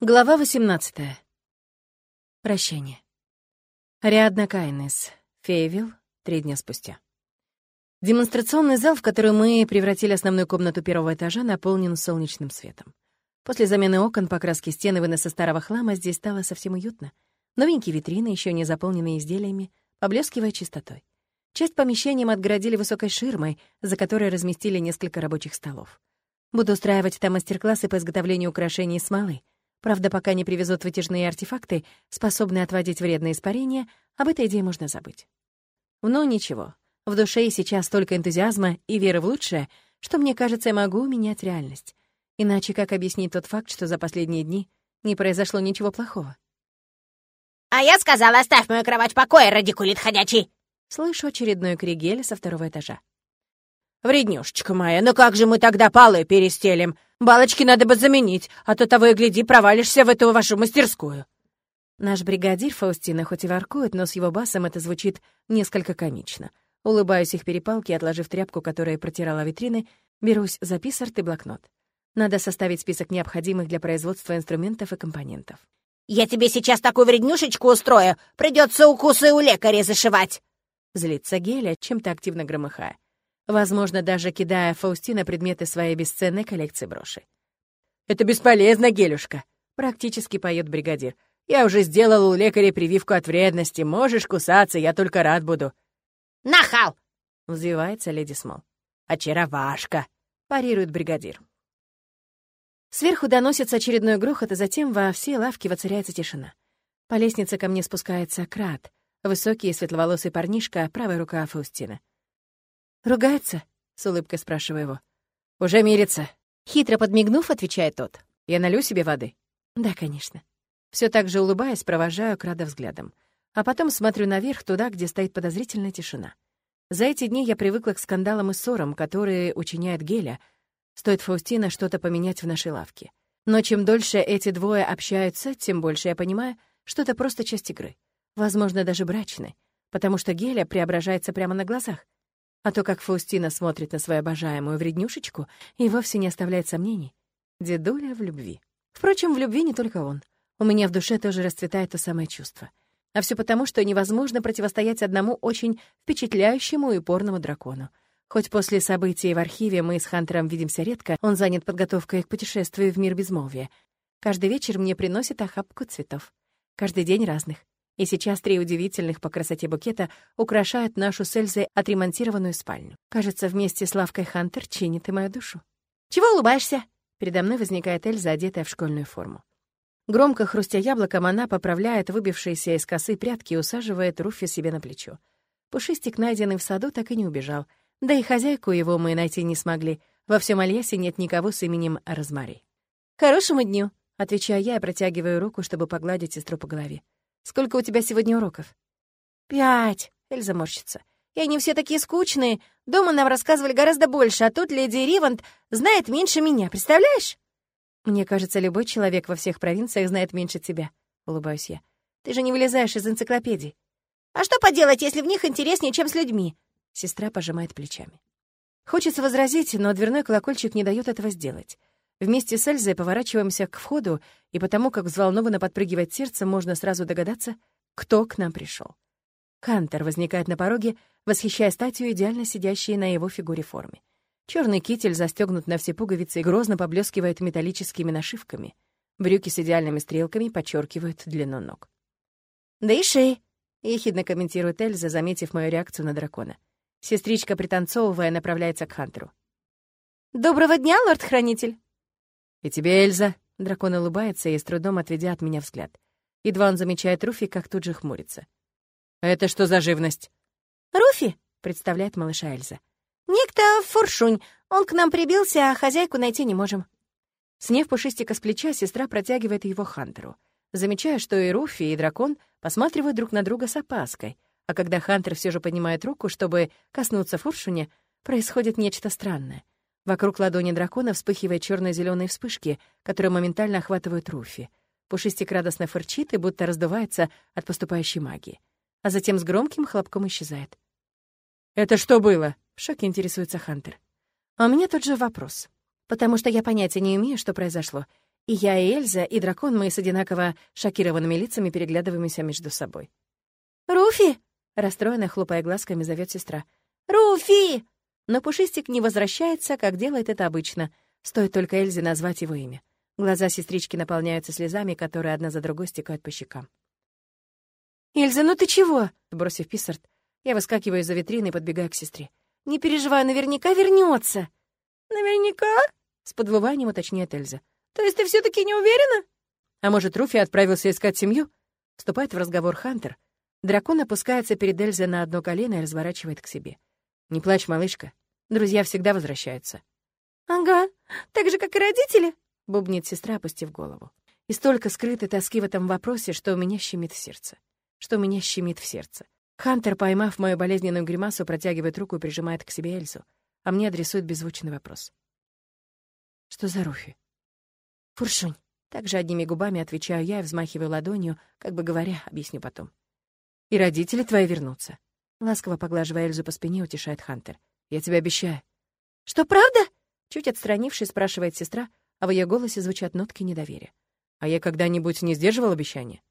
Глава 18. Прощание. Ариадна Кайнес. Фейвилл. Три дня спустя. Демонстрационный зал, в который мы превратили основную комнату первого этажа, наполнен солнечным светом. После замены окон, покраски стен и выноса старого хлама здесь стало совсем уютно. Новенькие витрины, еще не заполненные изделиями, поблескивая чистотой. Часть помещения отгородили высокой ширмой, за которой разместили несколько рабочих столов. Буду устраивать там мастер-классы по изготовлению украшений из смолы — Правда, пока не привезут вытяжные артефакты, способные отводить вредные испарения, об этой идее можно забыть. Но ничего, в душе и сейчас столько энтузиазма и веры в лучшее, что, мне кажется, я могу менять реальность. Иначе как объяснить тот факт, что за последние дни не произошло ничего плохого? «А я сказала, оставь мою кровать в покое, радикулит ходячий!» Слышу очередной крик Геля со второго этажа. «Вреднюшечка моя, ну как же мы тогда полы перестелим? Балочки надо бы заменить, а то того и гляди, провалишься в эту вашу мастерскую». Наш бригадир Фаустина хоть и воркует, но с его басом это звучит несколько комично. Улыбаюсь их перепалке, отложив тряпку, которая протирала витрины, берусь за писарт и блокнот. Надо составить список необходимых для производства инструментов и компонентов. «Я тебе сейчас такую вреднюшечку устрою! Придется укусы у лекаря зашивать!» Злится Геля, чем-то активно громыхая возможно, даже кидая Фаустина предметы своей бесценной коллекции броши. «Это бесполезно, Гелюшка!» — практически поет бригадир. «Я уже сделал у лекаря прививку от вредности. Можешь кусаться, я только рад буду». «Нахал!» — взвивается леди Смол. «Очаровашка!» — парирует бригадир. Сверху доносится очередной грохот, и затем во всей лавке воцаряется тишина. По лестнице ко мне спускается Крат, высокий светловолосый парнишка, правая рука Фаустина. «Ругается?» — с улыбкой спрашиваю его. «Уже мирится». Хитро подмигнув, отвечает тот. «Я налью себе воды?» «Да, конечно». Все так же улыбаясь, провожаю Крада взглядом. А потом смотрю наверх, туда, где стоит подозрительная тишина. За эти дни я привыкла к скандалам и ссорам, которые учиняет Геля. Стоит Фаустина что-то поменять в нашей лавке. Но чем дольше эти двое общаются, тем больше я понимаю, что это просто часть игры. Возможно, даже брачной. Потому что Геля преображается прямо на глазах. А то, как Фаустина смотрит на свою обожаемую вреднюшечку, и вовсе не оставляет сомнений. Дедуля в любви. Впрочем, в любви не только он. У меня в душе тоже расцветает то самое чувство. А все потому, что невозможно противостоять одному очень впечатляющему и упорному дракону. Хоть после событий в архиве мы с Хантером видимся редко, он занят подготовкой к путешествию в мир безмолвия. Каждый вечер мне приносит охапку цветов. Каждый день разных. И сейчас три удивительных по красоте букета украшают нашу с Эльзой отремонтированную спальню. Кажется, вместе с Лавкой Хантер чинит и мою душу. «Чего улыбаешься?» Передо мной возникает Эльза, одетая в школьную форму. Громко хрустя яблоком, она поправляет выбившиеся из косы прятки и усаживает Руфи себе на плечо. Пушистик, найденный в саду, так и не убежал. Да и хозяйку его мы найти не смогли. Во всем Альясе нет никого с именем Розмари. «Хорошему дню», — отвечаю я и протягиваю руку, чтобы погладить сестру по голове. Сколько у тебя сегодня уроков?» «Пять», — Эльза морщится. «И они все такие скучные. Дома нам рассказывали гораздо больше, а тут леди Ривант знает меньше меня, представляешь?» «Мне кажется, любой человек во всех провинциях знает меньше тебя», — улыбаюсь я. «Ты же не вылезаешь из энциклопедий». «А что поделать, если в них интереснее, чем с людьми?» Сестра пожимает плечами. Хочется возразить, но дверной колокольчик не дает этого сделать. Вместе с Эльзой поворачиваемся к входу, и потому как взволнованно подпрыгивает сердце, можно сразу догадаться, кто к нам пришел. Кантер возникает на пороге, восхищая статью, идеально сидящей на его фигуре форме. Черный китель застегнут на все пуговицы и грозно поблескивает металлическими нашивками. Брюки с идеальными стрелками подчеркивают длину ног. «Да и шеи!» — ехидно комментирует Эльза, заметив мою реакцию на дракона. Сестричка, пританцовывая, направляется к Хантеру. «Доброго дня, лорд-хранитель!» «И тебе, Эльза?» Дракон улыбается и с трудом отведя от меня взгляд. Едва он замечает Руфи, как тут же хмурится. «Это что за живность?» «Руфи?» — представляет малыша Эльза. «Некто Фуршунь. Он к нам прибился, а хозяйку найти не можем». Снев пушистика с плеча, сестра протягивает его Хантеру. Замечая, что и Руфи, и дракон посматривают друг на друга с опаской, а когда Хантер все же поднимает руку, чтобы коснуться Фуршуня, происходит нечто странное — Вокруг ладони дракона вспыхивают черно зеленые вспышки, которые моментально охватывают Руфи. Пушистик радостно фырчит и будто раздувается от поступающей магии. А затем с громким хлопком исчезает. «Это что было?» — в шоке интересуется Хантер. А у меня тот же вопрос. Потому что я понятия не имею, что произошло. И я, и Эльза, и дракон мы с одинаково шокированными лицами переглядываемся между собой. «Руфи!» — расстроенно хлопая глазками, зовет сестра. «Руфи!» Но Пушистик не возвращается, как делает это обычно. Стоит только Эльзе назвать его имя. Глаза сестрички наполняются слезами, которые одна за другой стекают по щекам. «Эльза, ну ты чего?» Бросив писсарт, я выскакиваю из-за витрины и подбегаю к сестре. «Не переживай, наверняка вернется. «Наверняка?» — с подвыванием уточняет Эльза. «То есть ты все таки не уверена?» А может, Руфи отправился искать семью? Вступает в разговор Хантер. Дракон опускается перед Эльзой на одно колено и разворачивает к себе. «Не плачь, малышка. Друзья всегда возвращаются». «Ага, так же, как и родители?» — бубнит сестра, опустив голову. И столько скрытой тоски в этом вопросе, что у меня щемит в сердце. Что у меня щемит в сердце. Хантер, поймав мою болезненную гримасу, протягивает руку и прижимает к себе Эльзу, а мне адресует беззвучный вопрос. «Что за Руфи?» «Фуршунь». Также одними губами отвечаю я и взмахиваю ладонью, как бы говоря, объясню потом. «И родители твои вернутся». Ласково поглаживая Эльзу по спине, утешает Хантер. «Я тебе обещаю». «Что, правда?» Чуть отстранившись, спрашивает сестра, а в ее голосе звучат нотки недоверия. «А я когда-нибудь не сдерживал обещания?»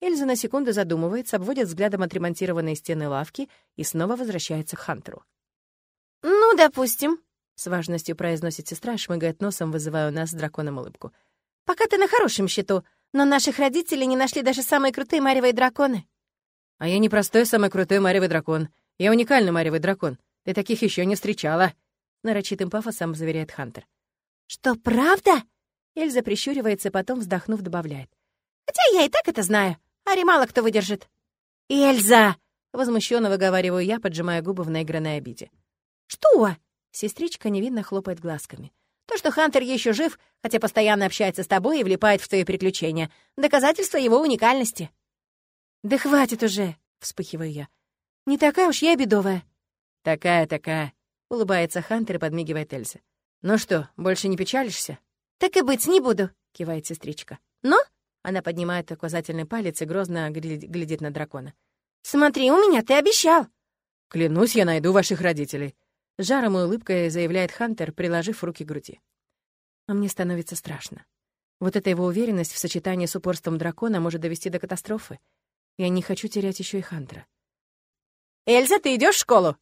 Эльза на секунду задумывается, обводит взглядом отремонтированные стены лавки и снова возвращается к Хантеру. «Ну, допустим», — с важностью произносит сестра, шмыгает носом, вызывая у нас с драконом улыбку. «Пока ты на хорошем счету, но наших родителей не нашли даже самые крутые маревые драконы». «А я не простой самый крутой маревый дракон. Я уникальный маревый дракон. Ты таких еще не встречала», — нарочитым пафосом заверяет Хантер. «Что, правда?» Эльза прищуривается, потом, вздохнув, добавляет. «Хотя я и так это знаю. Ари мало кто выдержит». «Эльза!» — возмущенно выговариваю я, поджимая губы в наигранной обиде. «Что?» — сестричка невинно хлопает глазками. «То, что Хантер еще жив, хотя постоянно общается с тобой и влипает в твои приключения, доказательство его уникальности». «Да хватит уже!» — вспыхиваю я. «Не такая уж я бедовая». «Такая-такая», — улыбается Хантер и подмигивает Эльзе. «Ну что, больше не печалишься?» «Так и быть, не буду», — кивает сестричка. «Но?» — она поднимает указательный палец и грозно глядит на дракона. «Смотри, у меня ты обещал!» «Клянусь, я найду ваших родителей», Жаром и улыбкой заявляет Хантер, приложив руки к груди. А мне становится страшно. Вот эта его уверенность в сочетании с упорством дракона может довести до катастрофы. Я не хочу терять еще и Хантера. «Эльза, ты идешь в школу?»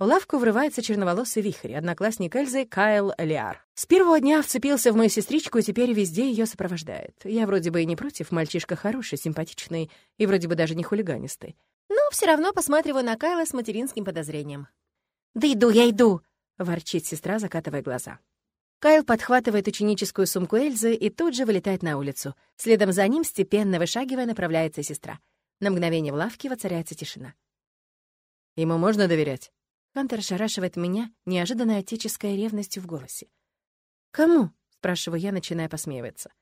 В лавку врывается черноволосый вихрь, одноклассник Эльзы Кайл Лиар. С первого дня вцепился в мою сестричку и теперь везде ее сопровождает. Я вроде бы и не против, мальчишка хороший, симпатичный и вроде бы даже не хулиганистый. Но все равно посматриваю на Кайла с материнским подозрением. «Да иду, я иду!» — ворчит сестра, закатывая глаза. Кайл подхватывает ученическую сумку Эльзы и тут же вылетает на улицу. Следом за ним, степенно вышагивая, направляется сестра. На мгновение в лавке воцаряется тишина. «Ему можно доверять?» Хантер шарашивает меня неожиданной отеческой ревностью в голосе. «Кому?» — спрашиваю я, начиная посмеиваться.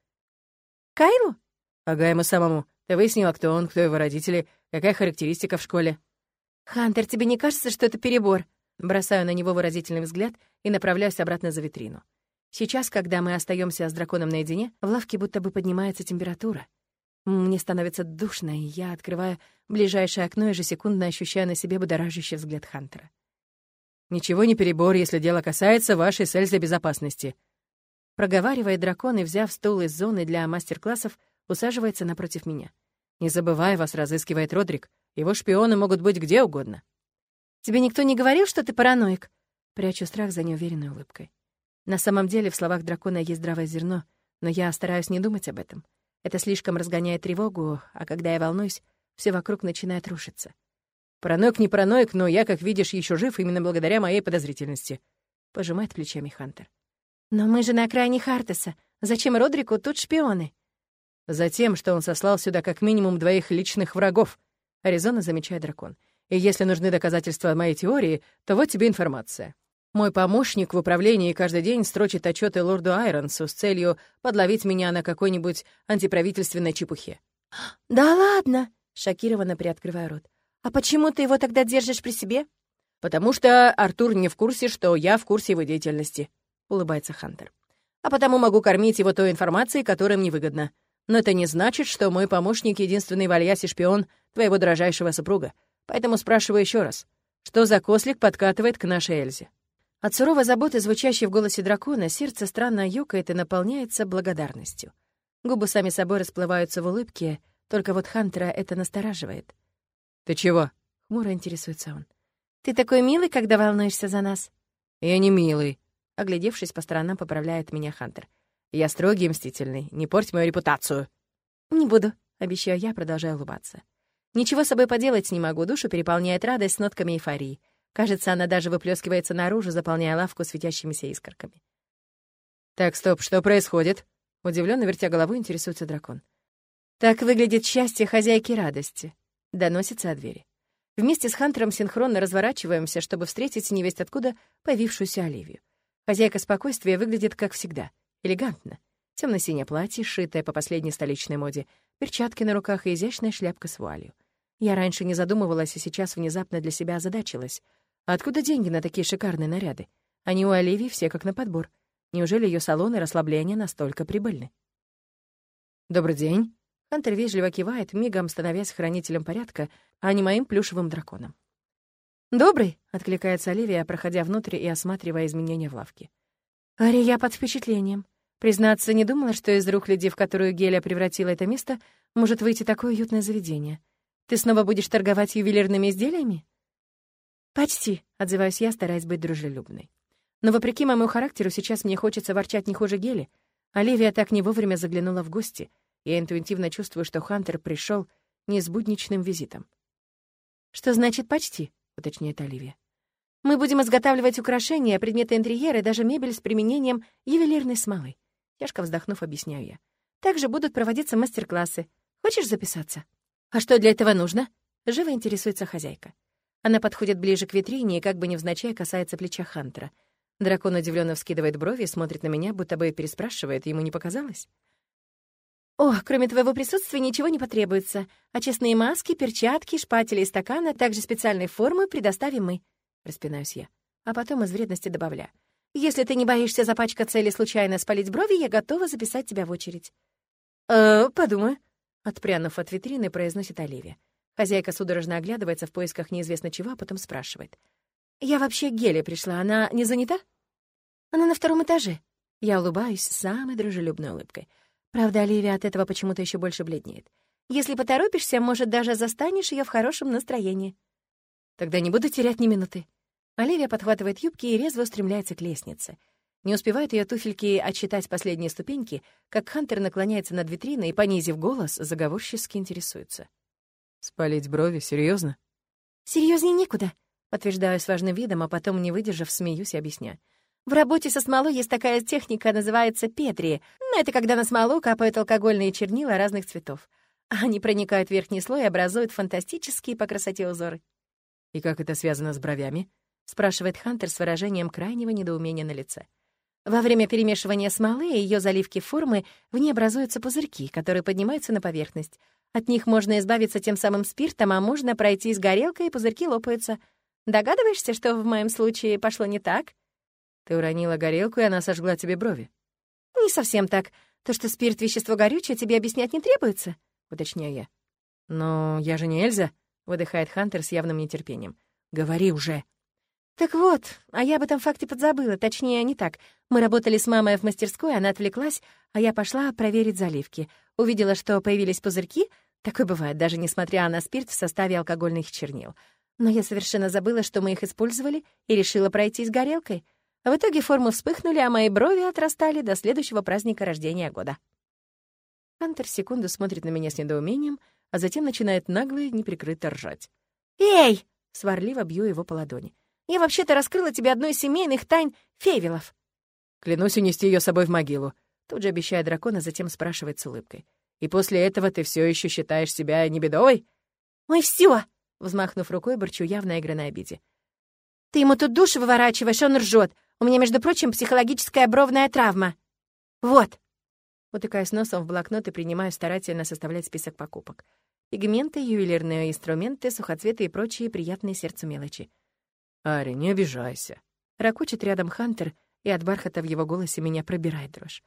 «Кайлу?» «Ага, ему самому. Ты выяснила, кто он, кто его родители, какая характеристика в школе?» «Хантер, тебе не кажется, что это перебор?» Бросаю на него выразительный взгляд и направляюсь обратно за витрину. Сейчас, когда мы остаемся с драконом наедине, в лавке будто бы поднимается температура. Мне становится душно, и я открываю ближайшее окно ежесекундно ощущаю на себе будоражащий взгляд Хантера. «Ничего не перебор, если дело касается вашей с безопасности», проговаривает дракон и, взяв стул из зоны для мастер-классов, усаживается напротив меня. «Не забывай, вас разыскивает Родрик. Его шпионы могут быть где угодно». Тебе никто не говорил, что ты параноик?» Прячу страх за неуверенной улыбкой. На самом деле в словах дракона есть здравое зерно, но я стараюсь не думать об этом. Это слишком разгоняет тревогу, а когда я волнуюсь, все вокруг начинает рушиться. Параноик не параноик, но я, как видишь, еще жив именно благодаря моей подозрительности. Пожимает плечами Хантер. Но мы же на окраине Хартеса. Зачем Родрику тут шпионы? Затем, что он сослал сюда как минимум двоих личных врагов. Аризона замечает дракон. И если нужны доказательства моей теории, то вот тебе информация. Мой помощник в управлении каждый день строчит отчеты лорду Айронсу с целью подловить меня на какой-нибудь антиправительственной чепухе. «Да ладно!» — шокированно приоткрывая рот. «А почему ты его тогда держишь при себе?» «Потому что Артур не в курсе, что я в курсе его деятельности», — улыбается Хантер. «А потому могу кормить его той информацией, которая мне выгодна. Но это не значит, что мой помощник — единственный в Альясе шпион твоего дрожайшего супруга. Поэтому спрашиваю еще раз, что за кослик подкатывает к нашей Эльзе? От суровой заботы, звучащей в голосе дракона, сердце странно ёкает и наполняется благодарностью. Губы сами собой расплываются в улыбке, только вот Хантера это настораживает. «Ты чего?» — хмуро интересуется он. «Ты такой милый, когда волнуешься за нас?» «Я не милый», — оглядевшись по сторонам, поправляет меня Хантер. «Я строгий и мстительный. Не порть мою репутацию». «Не буду», — обещаю я, продолжая улыбаться. Ничего с собой поделать не могу, душу переполняет радость с нотками эйфории. Кажется, она даже выплескивается наружу, заполняя лавку светящимися искорками. «Так, стоп, что происходит?» Удивленно вертя головой, интересуется дракон. «Так выглядит счастье хозяйки радости», — доносится от двери. Вместе с Хантером синхронно разворачиваемся, чтобы встретить невесть откуда появившуюся Оливию. Хозяйка спокойствия выглядит как всегда, элегантно. темно синее платье, сшитое по последней столичной моде, перчатки на руках и изящная шляпка с вуалью. Я раньше не задумывалась, и сейчас внезапно для себя озадачилась. А откуда деньги на такие шикарные наряды? Они у Оливии все как на подбор. Неужели ее салоны расслабления настолько прибыльны? «Добрый день». Хантер вежливо кивает, мигом становясь хранителем порядка, а не моим плюшевым драконом. «Добрый», — откликается Оливия, проходя внутрь и осматривая изменения в лавке. «Ари, я под впечатлением. Признаться, не думала, что из рук людей, в которую Геля превратила это место, может выйти такое уютное заведение. Ты снова будешь торговать ювелирными изделиями?» «Почти», — отзываюсь я, стараясь быть дружелюбной. Но вопреки моему характеру сейчас мне хочется ворчать не хуже Гели. Оливия так не вовремя заглянула в гости. Я интуитивно чувствую, что Хантер пришел не с будничным визитом. «Что значит «почти», — уточняет Оливия. «Мы будем изготавливать украшения, предметы интерьера и даже мебель с применением ювелирной смолы. Тяжко вздохнув, объясняю я. Также будут проводиться мастер-классы. Хочешь записаться? А что для этого нужно? Живо интересуется хозяйка. Она подходит ближе к витрине и как бы невзначай касается плеча Хантера. Дракон удивленно вскидывает брови и смотрит на меня, будто бы переспрашивает, ему не показалось? «О, кроме твоего присутствия ничего не потребуется. А честные маски, перчатки, шпатели и стаканы, а также специальной формы предоставим мы», — распинаюсь я. А потом из вредности добавляю. Если ты не боишься запачкаться или случайно спалить брови, я готова записать тебя в очередь». «Э, подумаю», — отпрянув от витрины, произносит Оливия. Хозяйка судорожно оглядывается в поисках неизвестно чего, а потом спрашивает. «Я вообще к Геле пришла, она не занята?» «Она на втором этаже». Я улыбаюсь самой дружелюбной улыбкой. Правда, Оливия от этого почему-то еще больше бледнеет. «Если поторопишься, может, даже застанешь ее в хорошем настроении». «Тогда не буду терять ни минуты», Оливия подхватывает юбки и резво устремляется к лестнице. Не успевают ее туфельки отчитать последние ступеньки, как Хантер наклоняется над витриной и, понизив голос, заговорчески интересуется. «Спалить брови? серьезно? Серьезнее некуда», — подтверждаю с важным видом, а потом, не выдержав, смеюсь и объясняю. В работе со смолой есть такая техника, называется петри. Но это когда на смолу капают алкогольные чернила разных цветов. Они проникают в верхний слой и образуют фантастические по красоте узоры. И как это связано с бровями? — спрашивает Хантер с выражением крайнего недоумения на лице. Во время перемешивания смолы и ее заливки формы в ней образуются пузырьки, которые поднимаются на поверхность. От них можно избавиться тем самым спиртом, а можно пройти с горелкой, и пузырьки лопаются. Догадываешься, что в моем случае пошло не так? Ты уронила горелку, и она сожгла тебе брови. Не совсем так. То, что спирт — вещество горючее, тебе объяснять не требуется, — уточняю я. «Но я же не Эльза», — выдыхает Хантер с явным нетерпением. «Говори уже», «Так вот, а я об этом факте подзабыла, точнее, не так. Мы работали с мамой в мастерской, она отвлеклась, а я пошла проверить заливки. Увидела, что появились пузырьки, такое бывает, даже несмотря на спирт в составе алкогольных чернил. Но я совершенно забыла, что мы их использовали, и решила пройтись горелкой. В итоге формы вспыхнули, а мои брови отрастали до следующего праздника рождения года. Хантер секунду смотрит на меня с недоумением, а затем начинает нагло и неприкрыто ржать. «Эй!» — сварливо бью его по ладони. Я вообще-то раскрыла тебе одну из семейных тайн Фейвелов». «Клянусь унести ее с собой в могилу», — тут же обещает дракон, а затем спрашивает с улыбкой. «И после этого ты все еще считаешь себя небедовой?» «Ой, все! взмахнув рукой, борчу явно игры на обиде. «Ты ему тут душу выворачиваешь, он ржет. У меня, между прочим, психологическая бровная травма. Вот!» Утыкаясь носом в блокнот и принимаю старательно составлять список покупок. Пигменты, ювелирные инструменты, сухоцветы и прочие приятные сердцу мелочи. «Ари, не обижайся». Ракучит рядом Хантер, и от бархата в его голосе меня пробирает дрожь.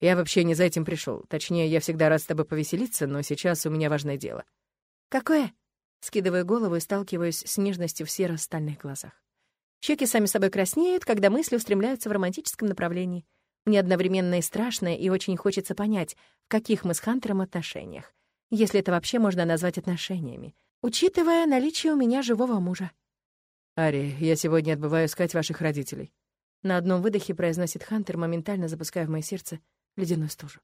«Я вообще не за этим пришел. Точнее, я всегда рад с тобой повеселиться, но сейчас у меня важное дело». «Какое?» Скидываю голову и сталкиваюсь с нежностью в серо-стальных глазах. Щеки сами собой краснеют, когда мысли устремляются в романтическом направлении. Мне одновременно и страшно, и очень хочется понять, в каких мы с Хантером отношениях. Если это вообще можно назвать отношениями, учитывая наличие у меня живого мужа. «Ари, я сегодня отбываю искать ваших родителей». На одном выдохе произносит Хантер, моментально запуская в мое сердце ледяную стужу.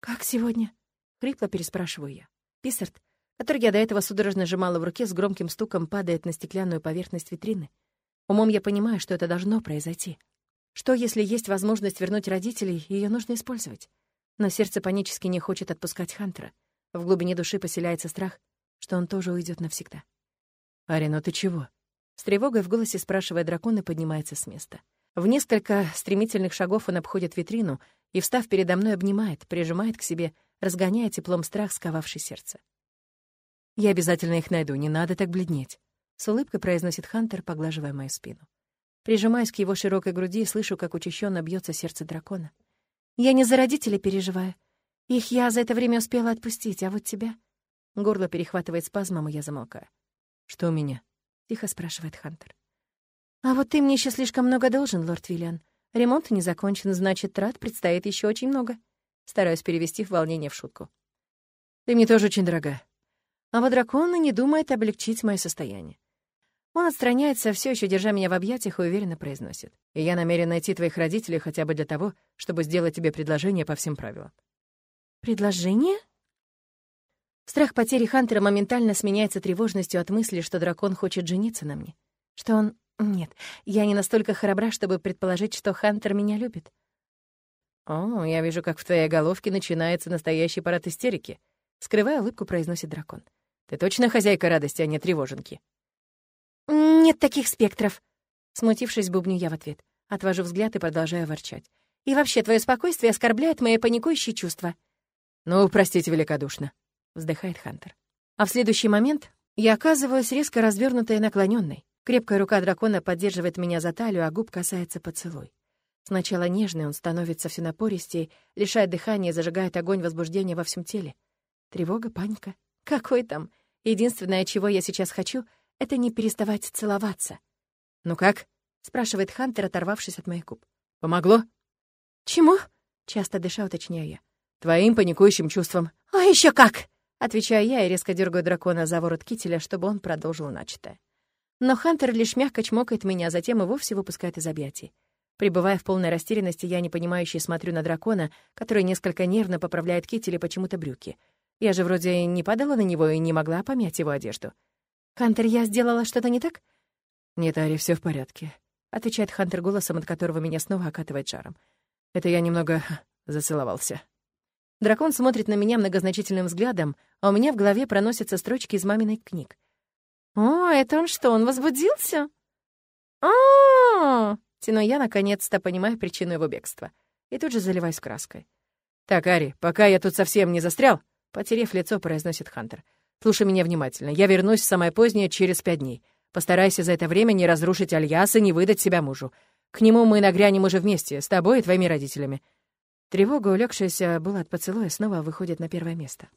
«Как сегодня?» — хрипло переспрашиваю я. Писарт, который я до этого судорожно сжимала в руке, с громким стуком падает на стеклянную поверхность витрины. Умом я понимаю, что это должно произойти. Что, если есть возможность вернуть родителей, ее нужно использовать? Но сердце панически не хочет отпускать Хантера. В глубине души поселяется страх, что он тоже уйдет навсегда. «Ари, ну ты чего?» С тревогой в голосе спрашивая дракон и поднимается с места. В несколько стремительных шагов он обходит витрину и, встав передо мной, обнимает, прижимает к себе, разгоняя теплом страх, сковавший сердце. «Я обязательно их найду, не надо так бледнеть», с улыбкой произносит Хантер, поглаживая мою спину. Прижимаюсь к его широкой груди слышу, как учащенно бьется сердце дракона. Я не за родителей переживаю. Их я за это время успела отпустить, а вот тебя... Горло перехватывает спазмом, и я замолкаю. «Что у меня?» — тихо спрашивает Хантер. «А вот ты мне еще слишком много должен, лорд Виллиан. Ремонт не закончен, значит, трат предстоит еще очень много». Стараюсь перевести в волнение в шутку. «Ты мне тоже очень дорога». А вот дракон не думает облегчить мое состояние. Он отстраняется, все еще держа меня в объятиях, и уверенно произносит. «И я намерен найти твоих родителей хотя бы для того, чтобы сделать тебе предложение по всем правилам». «Предложение?» Страх потери Хантера моментально сменяется тревожностью от мысли, что дракон хочет жениться на мне. Что он... Нет, я не настолько храбра, чтобы предположить, что Хантер меня любит. «О, я вижу, как в твоей головке начинается настоящий парад истерики», — скрывая улыбку, произносит дракон. «Ты точно хозяйка радости, а не тревоженки?» «Нет таких спектров!» Смутившись, бубню я в ответ. Отвожу взгляд и продолжаю ворчать. «И вообще, твое спокойствие оскорбляет мои паникующие чувства». «Ну, простите великодушно», — вздыхает Хантер. А в следующий момент я оказываюсь резко развернутой и наклоненной. Крепкая рука дракона поддерживает меня за талию, а губ касается поцелуй. Сначала нежный, он становится все напористее, лишает дыхания зажигает огонь возбуждения во всем теле. Тревога, паника. Какой там? Единственное, чего я сейчас хочу — это не переставать целоваться. «Ну как?» — спрашивает Хантер, оторвавшись от моих губ. «Помогло?» «Чему?» — часто дыша, уточняю я. «Твоим паникующим чувством». «А еще как!» — отвечаю я и резко дергаю дракона за ворот кителя, чтобы он продолжил начатое. Но Хантер лишь мягко чмокает меня, затем и вовсе выпускает из объятий. Прибывая в полной растерянности, я непонимающе смотрю на дракона, который несколько нервно поправляет китель и почему-то брюки. Я же вроде не падала на него и не могла помять его одежду. «Хантер, я сделала что-то не так?» «Нет, Ари, все в порядке», — отвечает Хантер голосом, от которого меня снова окатывает жаром. «Это я немного зацеловался». Дракон смотрит на меня многозначительным взглядом, а у меня в голове проносятся строчки из маминой книг. «О, это он что, он возбудился?» а Тяну я, наконец-то, понимаю причину его бегства. И тут же заливаюсь краской. «Так, Ари, пока я тут совсем не застрял», — потерев лицо, произносит Хантер. Слушай меня внимательно. Я вернусь самое позднее, через пять дней. Постарайся за это время не разрушить Альяс и не выдать себя мужу. К нему мы нагрянем уже вместе, с тобой и твоими родителями». Тревога, улегшаяся была от поцелуя, снова выходит на первое место.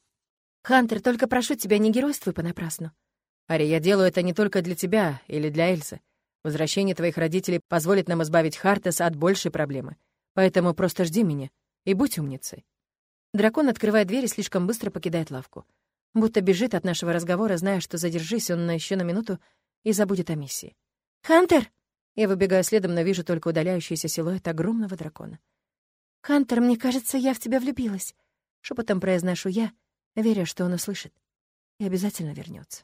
«Хантер, только прошу тебя, не геройствуй понапрасну». «Ари, я делаю это не только для тебя или для Эльзы. Возвращение твоих родителей позволит нам избавить Хартес от большей проблемы. Поэтому просто жди меня и будь умницей». Дракон открывает дверь и слишком быстро покидает лавку будто бежит от нашего разговора, зная, что задержись он на еще на минуту и забудет о миссии. «Хантер!» Я выбегаю следом, но вижу только удаляющийся силуэт огромного дракона. «Хантер, мне кажется, я в тебя влюбилась», — шепотом произношу я, веря, что он услышит и обязательно вернется.